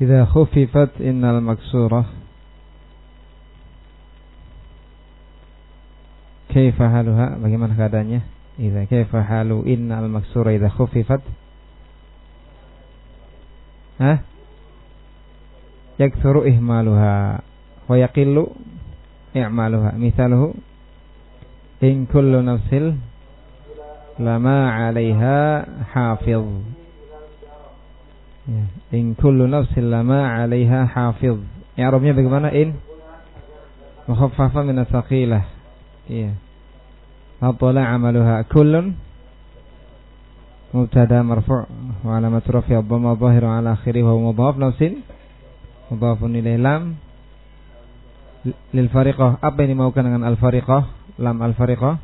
إذا خففت إن المكسورة. كيف حالها؟ bagaimana keadaannya? إذا كيف حال إن المكسورة إذا خففت؟ ها؟ يكثر إهمالها ويقل إعمالها. مثاله إن كل نفس لما عليها حافظ. Ya. In kullu nafsin lama 'alaiha hafiz. I'rabnya bagaimana? In mukhaffafa min as-saqilah. Iya. Atala 'amaluha kullun mubtada marfu' wa alamat rafi' dhamma dhahir 'ala akhirih wa mudhaf nafsin mudhafun ilayhi lam lil fariqah. Apa yang dimaukan dengan al fariqah? Lam al fariqah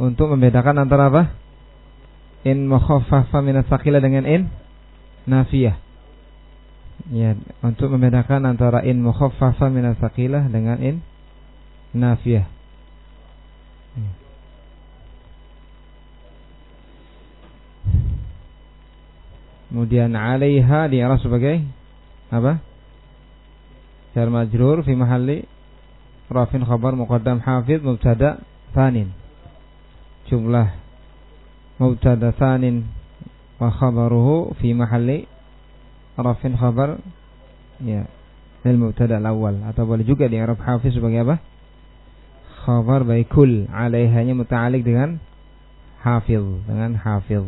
untuk membedakan antara apa? In mukhaffafa min as-saqilah dengan in nafiyah. Ya, untuk membedakan antara in mukhaffafa min asaqilah dengan in nafiyah. Ya. Kemudian alaiha diarah sebagai apa? Jar majrur fi mahalli rafin khabar muqaddam hafid mubtada thanin. Jumlah mubtada thanin wa khabaruhu fi mahalli rafin khabar ya lil mubtada al-awwal atau boleh juga di Arab hafiz sebagai apa? Khabar baikul alaihanya muta'alliq dengan hafiz dengan hafiz.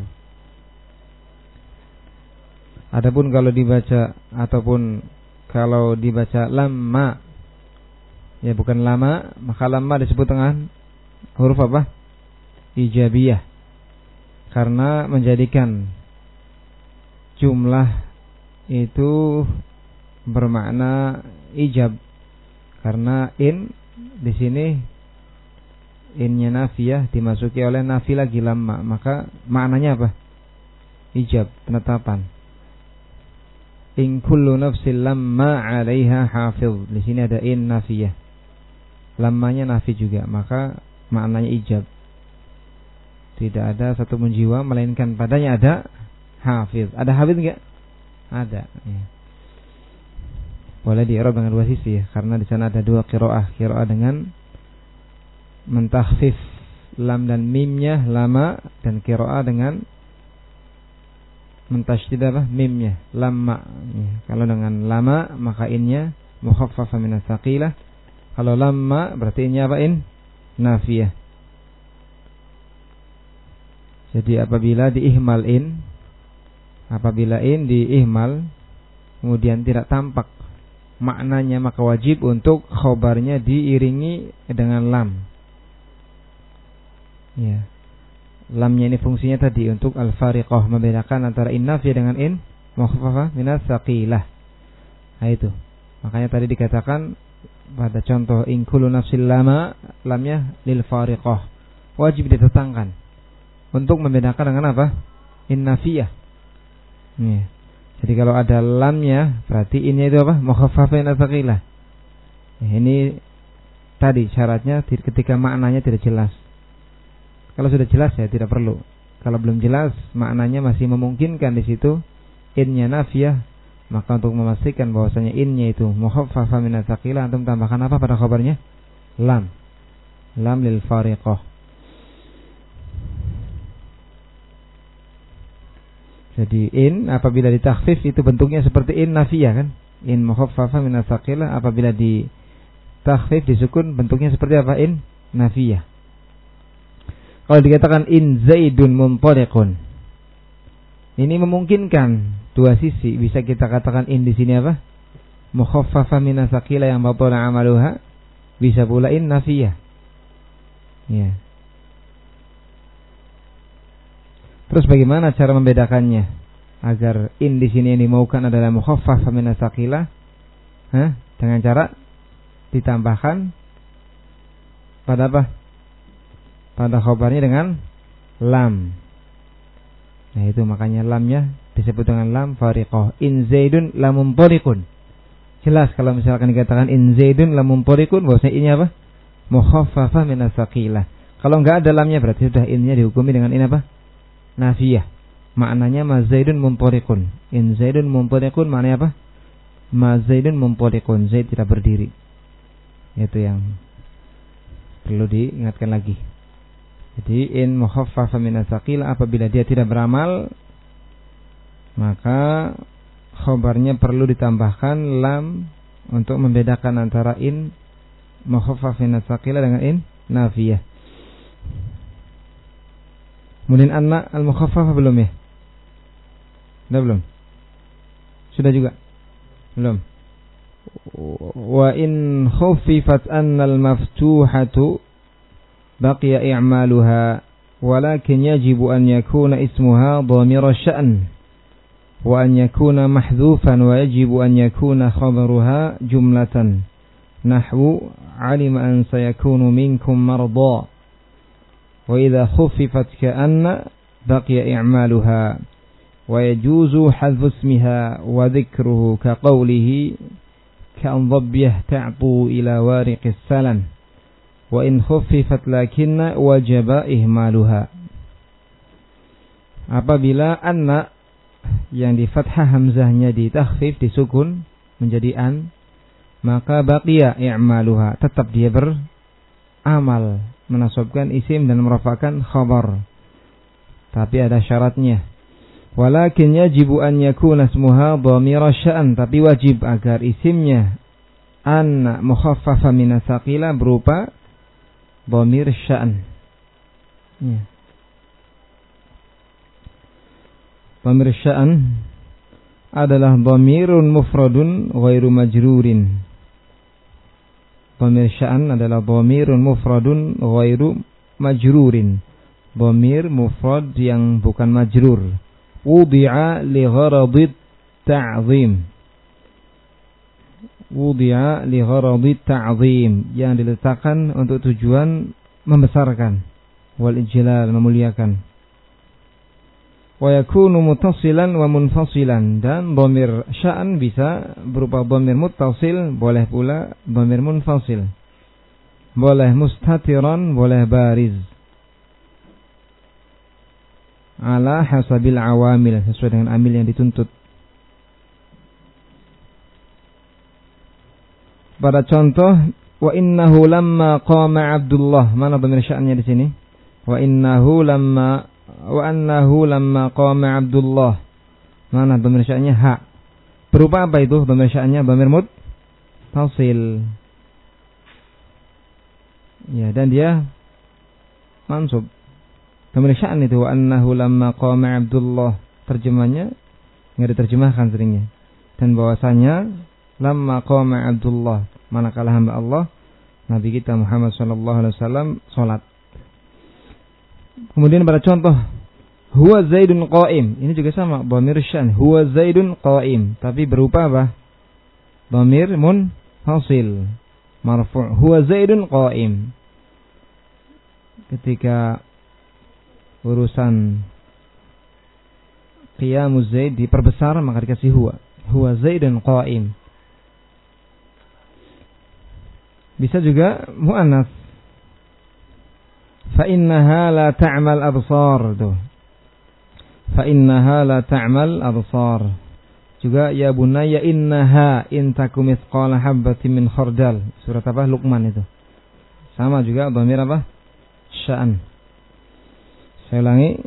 Adapun kalau dibaca ataupun kalau dibaca lama ya bukan lama maka lama disebut dengan huruf apa? Ijabiyah karena menjadikan jumlah itu bermakna ijab. Karena in di sini innya nafiyah dimasuki oleh nafi lagi lama maka maknanya apa? Ijab penetapan. In kullu nafsin lamma 'alaiha hafiz di sini ada in nafiyah. Lamanya nafi juga maka maknanya ijab. Tidak ada satu menjiwa melainkan padanya ada hafiz. Ada hafiz enggak? Ada. Ya. Boleh di dengan dua sisi ya, karena di sana ada dua kiroah, kiroah dengan mentakhfif lam dan mimnya lama dan kiroah dengan mentasydid apa mimnya lama. Ya. Kalau dengan lama maka innya mukhaffafa min. Kalau lama berarti innya apa in? Nafiyah. Jadi apabila diihmal in Apabila in diihmal kemudian tidak tampak maknanya maka wajib untuk khobarnya diiringi dengan lam. Ya. Lamnya ini fungsinya tadi untuk al-fariqah membedakan antara in nafi dengan in mukhaffafah minas saqilah. Nah itu. Makanya tadi dikatakan pada contoh in kullu nafsil lama lamnya lil fariqah. Wajib ditetangkan untuk membedakan dengan apa? In nafiyah Ya. Jadi kalau ada lamnya berarti ini itu apa? Mukhaffafin atsaqilah. Ini tadi syaratnya ketika maknanya tidak jelas. Kalau sudah jelas ya tidak perlu. Kalau belum jelas maknanya masih memungkinkan di situ innya nafiyah maka untuk memastikan bahwasanya innya itu mukhaffafa min atsaqilah antum tambahkan apa pada kabarnya? Lam. Lam lil fariqah. Jadi in apabila ditakhfif itu bentuknya seperti in nafiyah kan? In mukhaffafa min asaqilah apabila di takhfif disukun bentuknya seperti apa? In nafiyah. Kalau dikatakan in zaidun muntaliqun. Ini memungkinkan dua sisi. Bisa kita katakan in di sini apa? Mukhaffafa min asaqilah yang batala amaluha. Bisa pula in nafiyah. Ya. Terus bagaimana cara membedakannya agar in di sini yang dimaukan adalah mukhaffaf min? Hah? Dengan cara ditambahkan pada apa? Pada khabarnya dengan lam. Nah itu makanya lamnya disebut dengan lam fariqah. In zaidun lamun tariqun. Jelas kalau misalkan dikatakan in zaidun lamun tariqun bahwasanya ini apa? Mukhaffafa min. Kalau enggak ada lamnya berarti sudah innya dihukumi dengan ini apa? Nafiyah. Maknanya ma Zaidun muntariqun. In Zaidun muntariqun maknanya apa? ma Zaidun mumpaliqun Zaid tidak berdiri itu yang perlu diingatkan lagi jadi in mukhaffafa min asaqil apabila dia tidak beramal maka khobarnya perlu ditambahkan lam untuk membedakan antara in mukhaffaf min asaqila dengan in nafiyah. Kemudian anna al mukhaffaf belum ya? Sudah belum? Sudah juga? Belum. Wa in khuffifat anna al maftuhatu baqiya i'maluha walakin yajibu an yakuna ismuha dhamir sya'an wa an yakuna mahdhufan wa yajibu an yakuna khabaruha jumlatan nahwu alima an sayakunu minkum marda wa idha khuffifat ka'anna baqiya i'maluha wa yajuzu hadfu ismiha dhabbiyah ta'tu ila wariqis salam. Wa in khuffifat lakinna wajaba ihmaluha. Apabila anna yang di fathah hamzahnya di takhfif disukun menjadi an maka baqiya i'maluha tetap dia beramal menasabkan isim dan merafakan khabar tapi ada syaratnya walakin yajibu an yakuna ismuha dhamira sya'an tapi wajib agar isimnya an mukhaffafa min berupa Bomir sya'an. Ya. Bomir sya'an adalah bomirun mufradun ghairu majrurin. Bomir sya'an adalah bomirun mufradun ghairu majrurin. Bomir mufrad yang bukan majrur. Wudi'a li gharadit ta'zim wudi'a li gharadi ta'zim yang diletakkan untuk tujuan membesarkan wal ijlal memuliakan wa yakunu muttasilan wa munfasilan dan dhamir sya'an bisa berupa dhamir muttasil boleh pula dhamir munfasil. Boleh mustatiran boleh bariz. Ala hasabil awamil sesuai dengan amil yang dituntut. Pada contoh wa innahu lamma qama Abdullah. Mana pemirsaannya di sini? Wa innahu lamma wa annahu lamma qama Abdullah. Mana pemirsaannya ha. Berupa apa itu pemirsaannya bamir mut tausil ya dan dia mansub. Pemeriksaan itu wa annahu lamma qama Abdullah. Terjemahnya nggak diterjemahkan seringnya. Dan bahwasanya lamma qama Abdullah manakala hamba Allah Nabi kita Muhammad sallallahu alaihi wasallam salat. Kemudian pada contoh huwa Zaidun qaim. Ini juga sama dhamir syan. Huwa Zaidun qaim, tapi berupa apa? Dhamir hasil marfu'. Huwa Zaidun qaim. Ketika urusan qiyamuz Zaid diperbesar maka dikasih huwa. Huwa Zaidun qaim. Bisa juga muannas. Fa la ta'mal absar tuh. Fa la ta'mal absar. Juga ya bunayya innaha in takum mithqala habatin min khardal. Surat apa? Luqman itu. Sama juga dhamir apa? Sya'an. Saya ulangi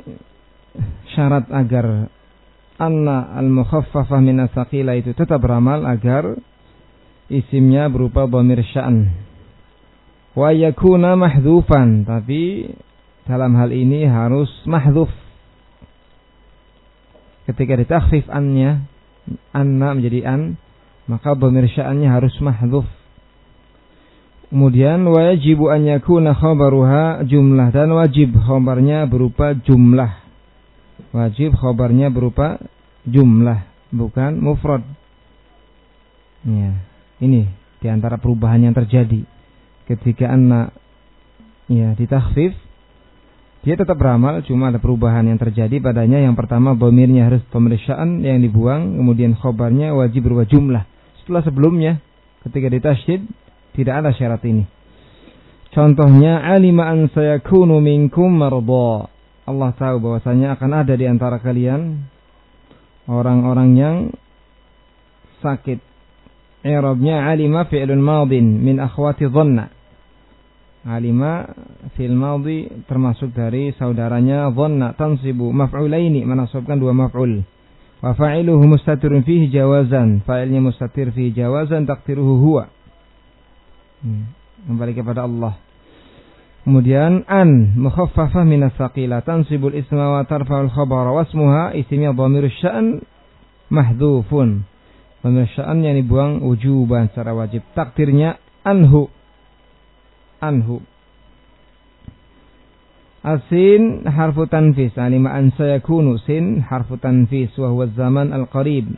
syarat agar anna al-mukhaffafah min asaqila itu tetap beramal agar isimnya berupa dhamir sya'an wa yakuna mahdhufan. Tapi dalam hal ini harus mahdhuf. Ketika ditakhfif annya anna menjadi an maka pemirsaannya harus mahdhuf. Kemudian wajib an yakuna khabaruha jumlah. Dan wajib khabarnya berupa jumlah. Wajib khabarnya berupa jumlah bukan mufrad. Ya ini di antara perubahan yang terjadi ketika anak ya ditakhfif dia tetap beramal cuma ada perubahan yang terjadi padanya. Yang pertama bomirnya harus pemeriksaan yang dibuang kemudian khobarnya wajib berubah jumlah. Setelah sebelumnya ketika ditasydid tidak ada syarat ini. Contohnya alima an sayakunu minkum marda. Allah tahu bahwasanya akan ada di antara kalian orang-orang yang sakit. I'rabnya alima fi'lun madin min akhwati dhanna alima fil madhi termasuk dari saudaranya dhanna tansibu maf'ulaini menasabkan dua maf'ul. Wa fa'iluhu mustatirun fihi jawazan fa'ilnya mustatir fihi jawazan takdiruhu huwa. Hmm. kembali kepada Allah. Kemudian an mukhaffafah min as-saqila tansibul isma wa tarfa'ul khabara wasmuha isimnya dhamirus sya'n mahdhufun. Dhamir sya'an yang dibuang wujuban secara wajib. Takdirnya anhu anhu. Asin harfu tanfis. Alima an sayakunu. Sin harfu tanfis. Wa huwa zaman al-qarib.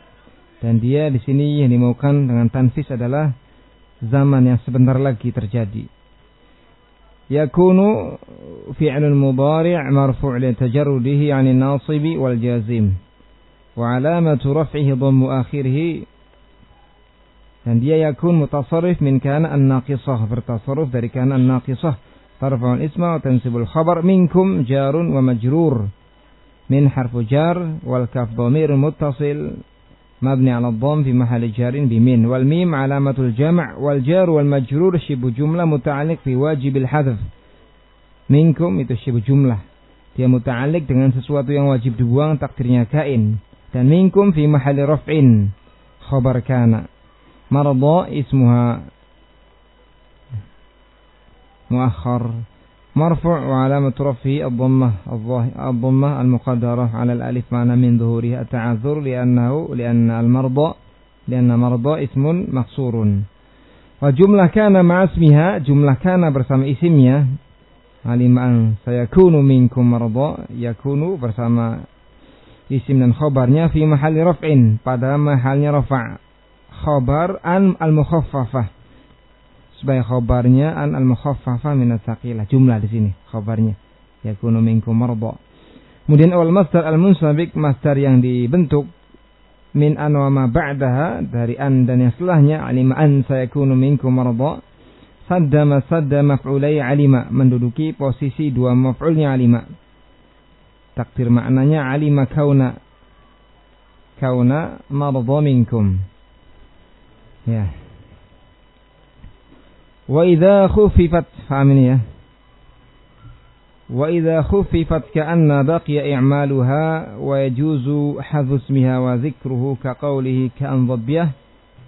Dan dia di sini yang dimaukan dengan tanfis adalah zaman yang sebentar lagi terjadi. Yakunu fi'lun mudari' marfu' li tajarrudihi 'anil nasibi wal jazim. Wa 'alamatu raf'ihi dhammu akhirih dan dia yakun mutasarrif min kana an-naqisah bertasarruf dari kana an-naqisah tarfa'ul isma wa tansibul khabar minkum jarun wa majrur min harfu jar wal kaf dhamir muttasil mabni ala dhamm fi mahali jarin bi min wal mim alamatul jam' wal jar wal majrur shibu jumlah muta'alliq fi wajibil hadf minkum itu shibu jumlah dia muta'alliq dengan sesuatu yang wajib dibuang takdirnya kain dan minkum fi mahali raf'in khabar kana مرضى اسمها مؤخر مرفوع وعلامة رفعه الضمة الضمة المقدرة على الألف معنى من ظهورها التعذر لأنه لأن المرضى لأن مرضى اسم مقصور. وجملة كان مع اسمها جملة كان bersama isimnya alim an sayakunu minkum marda yakunu bersama isim dan khabarnya fi mahalli raf'in pada rafa' khobar an al-mukhaffafah. Sebagai khobarnya an al-mukhaffafah min saqilah Jumlah di sini khobarnya. Yakunu minkum marba. Kemudian awal masdar al-munsabik masdar yang dibentuk min an wa ma ba'daha dari an dan yang setelahnya alima an sayakunu minkum marba. Saddama sadda maf'ulai alima menduduki posisi dua maf'ulnya alima. Takdir maknanya alima kauna kauna marda minkum. Ya. Wa idza khufifat faham ini ya. Wa idza khufifat ka'anna baqiya i'maluha wa yajuzu hadhu ismiha wa dhikruhu ka qawlihi ka'an dhabbiyah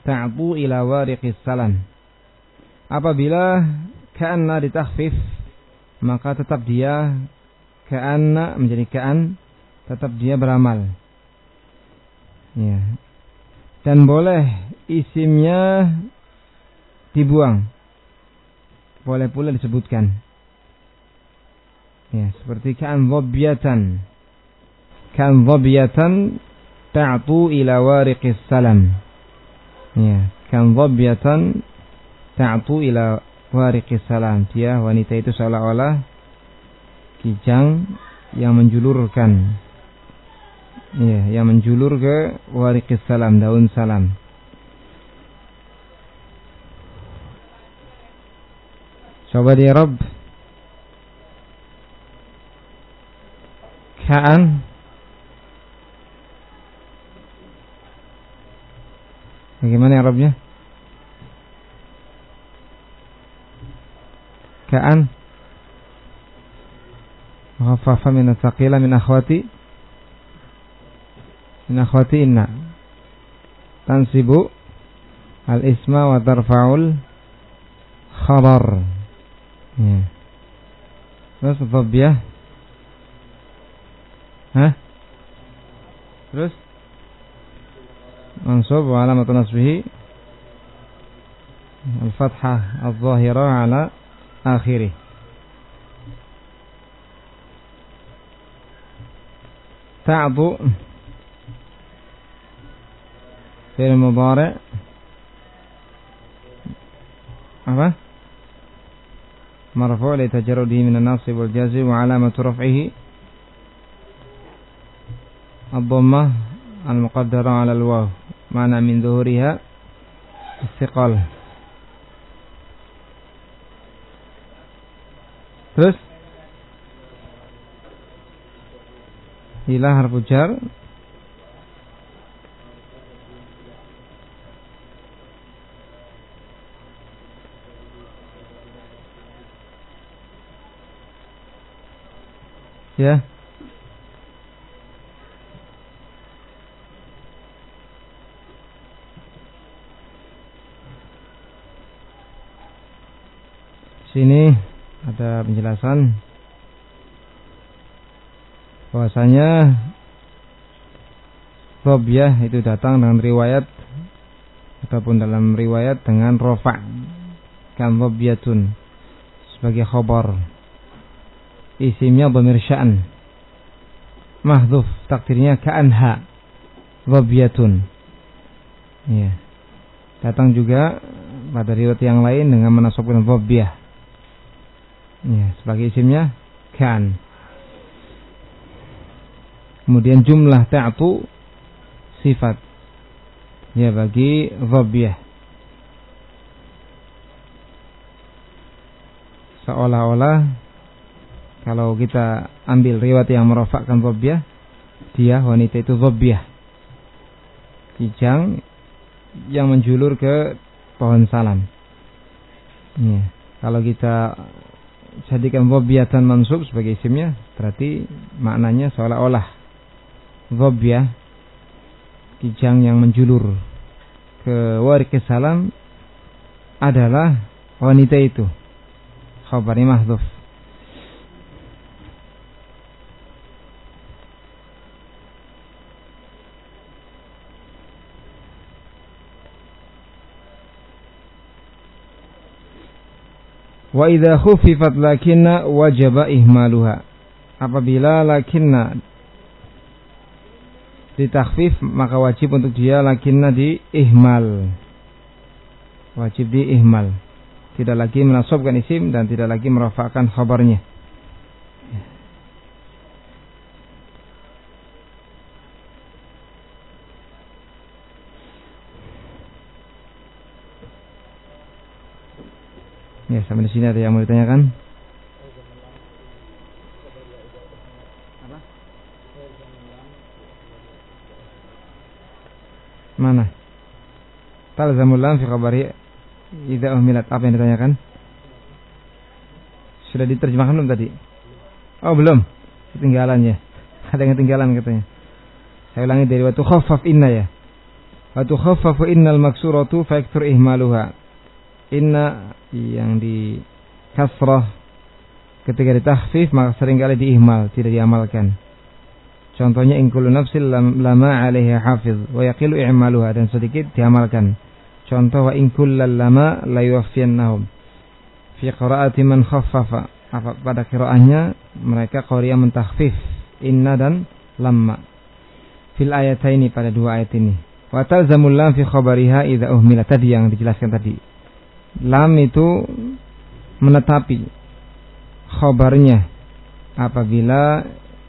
ta'tu ila wariqis salam. Apabila ka'anna ditakhfif maka tetap dia ka'anna menjadi ka'an tetap dia beramal. Ya. Dan boleh isimnya dibuang. Boleh pula disebutkan. Ya, seperti kan dhabiyatan. Kan dhabiyatan ta'tu ila wariqis salam. Ya, kan dhabiyatan ta'tu ila wariqis salam. Dia wanita itu seolah-olah kijang yang menjulurkan ya, yang menjulur ke wariqis salam, daun salam. Coba di Rob. Ka'an. Bagaimana ya Robnya? Ka'an. Ghaffafa min thaqila min akhwati. Min akhwati inna Tansibu Al-isma wa tarfa'ul Khabar مم. Terus Fabiah Hah? Terus منصوب وعلامة نصبه. الفتحة الظاهرة على آخره. تعض. في المضارع apa مرفوع لتجرده من الناصب والجازم وعلامة رفعه الضمة المقدرة على الواو معنى من ظهورها الثقل terus ila harfu jar ya. Sini ada penjelasan bahwasanya Robiah itu datang dengan riwayat ataupun dalam riwayat dengan rofa kan Robiyatun sebagai khobar isimnya bamir sya'an mahdhuf takdirnya ka'anha. Robiyatun ya datang juga pada riwayat yang lain dengan menasabkan Robiyah ya sebagai isimnya kan kemudian jumlah ta'tu sifat. Ya bagi dhabiyah seolah-olah kalau kita ambil riwayat yang merofakkan dhabiyah dia wanita itu dhabiyah kijang yang menjulur ke pohon salam ya. kalau kita jadikan dan mansub sebagai isimnya berarti maknanya seolah-olah dhabiyah kijang yang menjulur ke warik salam adalah wanita itu. Khabarnya mahdhuf. Wa idza khuffifat lakinna wajaba ihmaluha. Apabila lakinna ditakhfif maka wajib untuk dia lakinna di ihmal wajib di ihmal tidak lagi menasobkan isim dan tidak lagi merafakkan khabarnya Ya, sampai di sini ada yang mau ditanyakan? Mana? Talzamul lam fi khabari idza uhmilat. Apa yang ditanyakan? Sudah diterjemahkan belum tadi? Oh, belum. Ketinggalan ya. Ada yang ketinggalan katanya. Saya ulangi dari waktu khaffaf inna ya. Waktu khaffafu innal maksuratu fa ihmaluha. Inna yang di kasrah ketika ditahfif maka sering kali diihmal, tidak diamalkan. Contohnya in kullu nafsin lama alaiha hafiz wa yaqilu i'maluha dan sedikit diamalkan. Contoh wa in kullal lama la yuwaffiyannahum. Fi qira'ati man khaffafa. Apa pada qiraahnya mereka qaria mentakhfif inna dan lamma. Fil ayataini pada dua ayat ini. Wa talzamul lam fi khabariha idza uhmila tadi yang dijelaskan tadi. Lam itu menetapi khabarnya apabila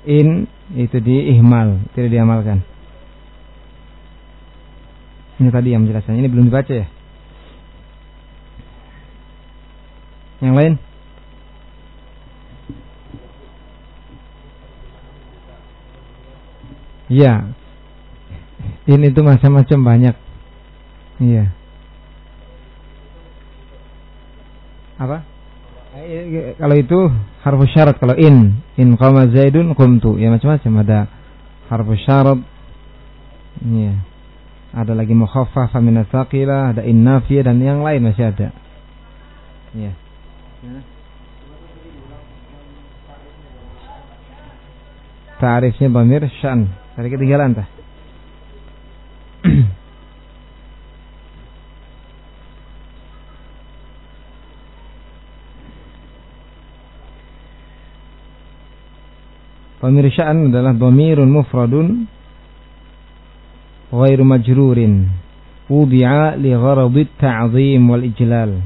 in itu diihmal, tidak diamalkan. Ini tadi yang menjelaskan. Ini belum dibaca ya? Yang lain? Ya. Ini itu macam-macam banyak. Iya. Apa? kalau itu harfu syarat kalau in. In qama zaidun qumtu. Ya macam-macam. Ada harfu syarat. Ya ada lagi mukhaffaf min asaqila ada in nafiyah dan yang lain masih ada. Ya Ta'rifnya bamir syan. Tadi ketinggalan tah. Pemirsaan adalah dhamirun mufradun ghairu majrurin wudi'a li gharadi ta'zim wal ijlal.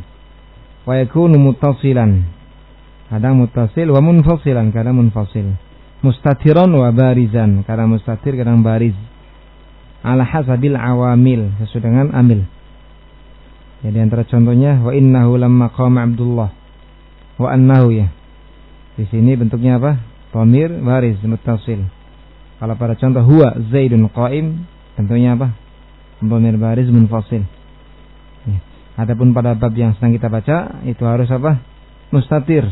Wa yakunu muttasilan. Kadang muttasil wa munfasilan kadang munfasil. Mustatiran wa barizan kadang mustatir kadang bariz. Ala hasabil awamil sesuai dengan amil. Jadi antara contohnya wa innahu lamma qama Abdullah. Wa annahu ya. Di sini bentuknya apa Pamir baris mutasil. Kalau pada contoh huwa Zaidun qaim tentunya apa? Pamir baris munfasil. Ya. Adapun pada bab yang sedang kita baca itu harus apa? Mustatir.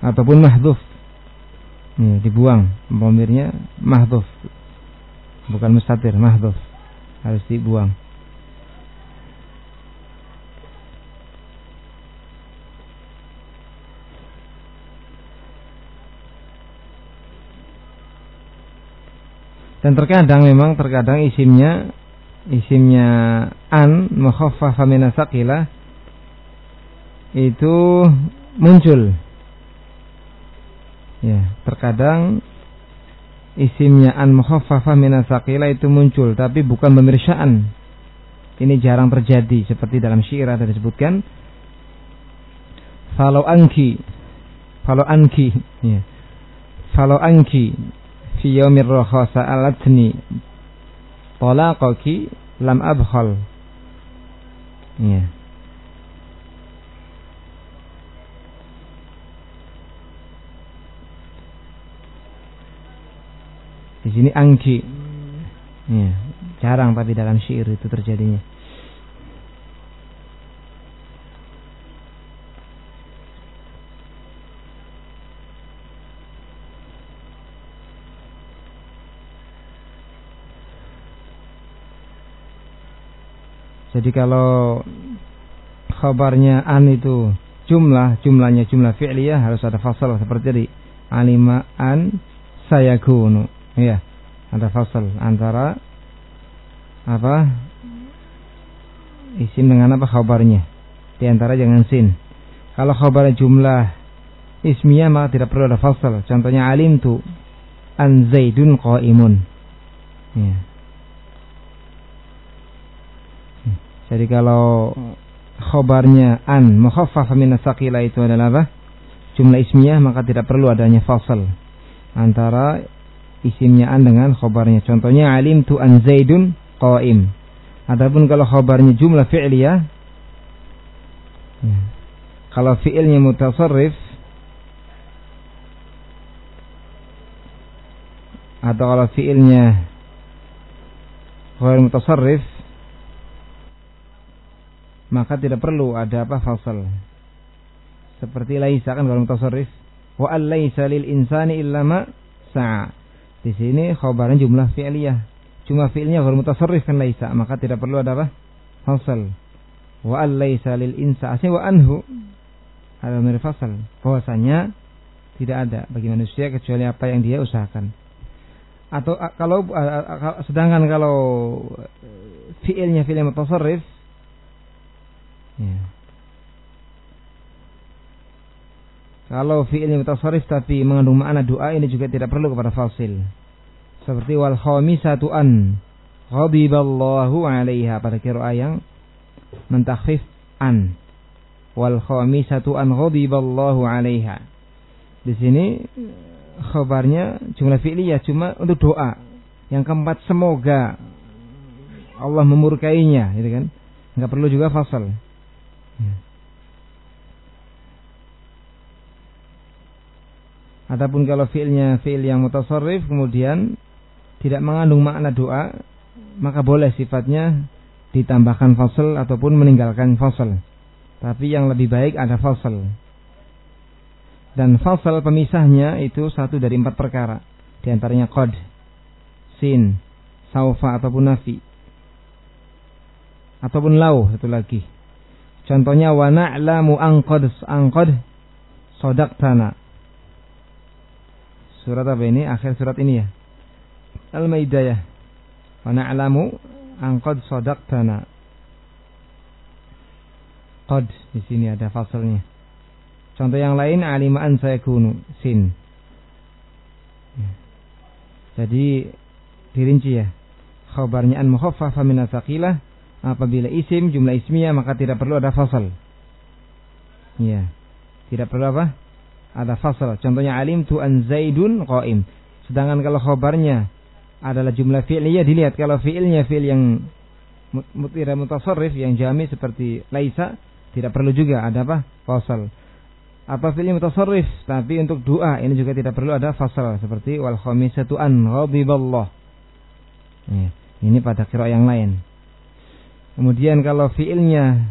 ataupun mahdhuf. Ya, dibuang dhamirnya mahdhuf. Bukan mustatir, mahdhuf. Harus dibuang. Dan terkadang memang terkadang isimnya isimnya an mukhaffafa min itu muncul. Ya, terkadang isimnya an mukhaffafa min itu muncul tapi bukan pemirsaan. Ini jarang terjadi seperti dalam syair ada disebutkan Falau anki Falau anki ya. Falau anki fi yaumir roha sa'alatni talaqaki lam abkhal. Ya di sini angki ya jarang tapi dalam syair itu terjadinya Jadi kalau khabarnya an itu jumlah, jumlahnya jumlah fi'liyah harus ada fasal seperti tadi. Alima an sayakunu. Ya, ada fasal antara apa? Isim dengan apa khabarnya. Di antara jangan sin. Kalau khabarnya jumlah ismiyah maka tidak perlu ada fasal. Contohnya alim tu an zaidun qaimun. Ya. Jadi kalau khobarnya an mukhaffaf min sakila itu adalah apa? Jumlah ismiyah maka tidak perlu adanya fasal antara isimnya an dengan khobarnya. Contohnya alim tu an zaidun qaim. Adapun kalau khobarnya jumlah fi'liyah ya. kalau fi'ilnya mutasarrif atau kalau fi'ilnya ghair mutasarrif maka tidak perlu ada apa fasal. Seperti laisa kan kalau mutasarrif wa laisa lil insani illa ma sa'a. Di sini khabarnya jumlah fi'liyah. Cuma fi'ilnya kalau mutasarrif kan laisa, maka tidak perlu ada apa? Fasal. Wa laisa lil insani wa anhu. Ada mirip fasal. Bahwasanya tidak ada bagi manusia kecuali apa yang dia usahakan. Atau kalau sedangkan kalau fi'ilnya fi'il mutasarrif Ya. Kalau fi'il mutasarrif tapi mengandung makna doa ini juga tidak perlu kepada fasil. Seperti wal khamisatu an ghadiballahu 'alaiha pada qiraah yang mentakhfif an. Wal khamisatu an ghadiballahu 'alaiha. Di sini khabarnya jumlah fi'liyah cuma untuk doa. Yang keempat semoga Allah memurkainya, gitu kan? Enggak perlu juga fasal. Ya. Adapun kalau fiilnya fiil yang mutasarrif kemudian tidak mengandung makna doa, maka boleh sifatnya ditambahkan fasal ataupun meninggalkan fasal. Tapi yang lebih baik ada fasal. Dan fasal pemisahnya itu satu dari empat perkara. Di antaranya qad, sin, saufa ataupun nafi. Ataupun lau satu lagi. Contohnya wa na'lamu angqad angqad sadaqtana. Surat apa ini? Akhir surat ini ya. Al-Maidah ya. Wa na'lamu angqad sadaqtana. Qad di sini ada fasalnya. Contoh yang lain alimaan saya kunu sin. Ya. Jadi dirinci ya. Khabarnya an mukhaffafa min apabila isim jumlah ismiyah maka tidak perlu ada fasal. Ya. Tidak perlu apa? Ada fasal. Contohnya alim tu an zaidun qaim. Sedangkan kalau khabarnya adalah jumlah fi'liyah dilihat kalau fi'ilnya fi'il yang mutira mutasarrif yang jami seperti laisa tidak perlu juga ada apa? Fasal. Apa fi'il mutasarrif tapi untuk doa ini juga tidak perlu ada fasal seperti wal khamisatu an ghadiballah. Ya. Ini pada kira yang lain. Kemudian kalau fiilnya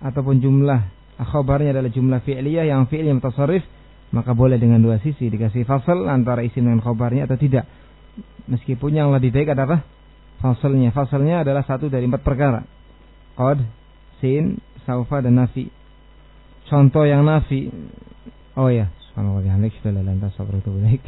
ataupun jumlah khabarnya adalah jumlah fi'liyah yang fi'il yang mutasarrif maka boleh dengan dua sisi dikasih fasal antara isim dengan khobarnya atau tidak. Meskipun yang lebih baik adalah fasalnya. Fasalnya adalah satu dari empat perkara. Qad, sin, saufa dan nafi. Contoh yang nafi. Oh ya, subhanallah bihamdik, la ilaha illa anta astaghfiruka wa atubu ilaik.